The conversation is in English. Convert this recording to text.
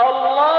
Allah